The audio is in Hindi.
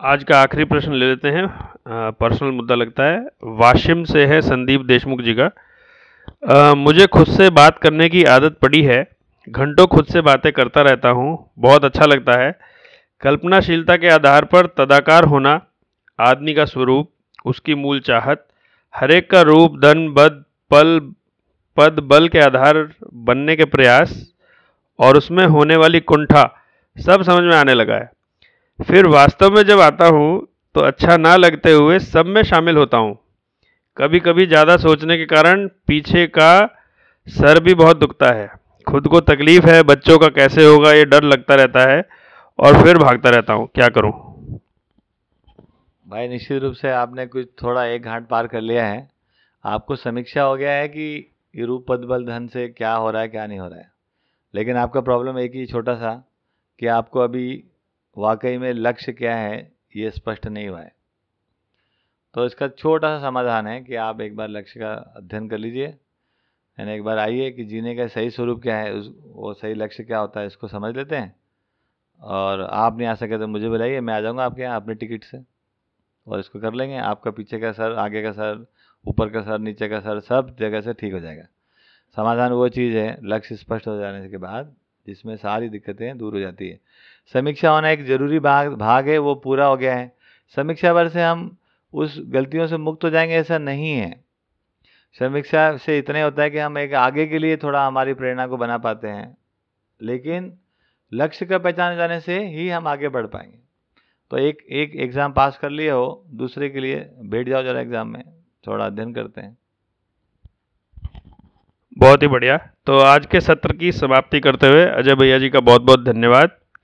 आज का आखिरी प्रश्न ले लेते हैं। पर्सनल मुद्दा लगता है। वाशिम से है संदीप देशमुख जी का। आ, मुझे खुद से बात करने की आदत पड़ी है। घंटों खुद से बातें करता रहता हूँ। बहुत अच्छा लगता है। कल्पनाशीलता के आधार पर तदाकार होना आदमी का स्वरूप उसकी मूल चाहत हरेक का रूप धन बद पल पद बल के आधार बनने के प्रयास और उसमें होने वाली कुंठा सब समझ में आने लगा है। फिर वास्तव में जब आता हूँ तो अच्छा ना लगते हुए सब में शामिल होता हूँ। कभी कभी ज़्यादा सोचने के कारण पीछे का सर भी बहुत दुखता है। खुद को तकलीफ़ है, बच्चों का कैसे होगा, ये डर लगता रहता है और फिर भागता रहता हूँ। क्या करूँ? भाई, निश्चित रूप से आपने कुछ थोड़ा एक घाट पार कर लिया है। आपको समीक्षा हो गया है कि रूप पद बल धन से क्या हो रहा है, क्या नहीं हो रहा है। लेकिन आपका प्रॉब्लम एक ही छोटा सा कि आपको अभी वाकई में लक्ष्य क्या है, ये स्पष्ट नहीं हुआ है। तो इसका छोटा सा समाधान है कि आप एक बार लक्ष्य का अध्ययन कर लीजिए यानी एक बार आइए कि जीने का सही स्वरूप क्या है, उस, वो सही लक्ष्य क्या होता है, इसको समझ लेते हैं। और आप नहीं आ सके तो मुझे बुलाइए, मैं आ जाऊँगा आपके यहाँ अपने टिकट से और इसको कर लेंगे। आपका पीछे का सर, आगे का सर, ऊपर का सर, नीचे का सर, सब जगह से ठीक हो जाएगा। समाधान वो चीज़ है, लक्ष्य स्पष्ट हो जाने के बाद जिसमें सारी दिक्कतें दूर हो जाती है। समीक्षा होना एक ज़रूरी भाग भाग है, वो पूरा हो गया है। समीक्षा भर से हम उस गलतियों से मुक्त हो जाएँगे, ऐसा नहीं है। समीक्षा से इतने होता है कि हम एक आगे के लिए थोड़ा हमारी प्रेरणा को बना पाते हैं, लेकिन लक्ष्य का पहचान जाने से ही हम आगे बढ़ पाएँगे। तो एक एक एग्ज़ाम पास कर लिए हो, दूसरे के लिए बैठ जाओ जरा एग्ज़ाम में, थोड़ा अध्ययन करते हैं। बहुत ही बढ़िया। तो आज के सत्र की समाप्ति करते हुए अजय भैया जी का बहुत बहुत धन्यवाद।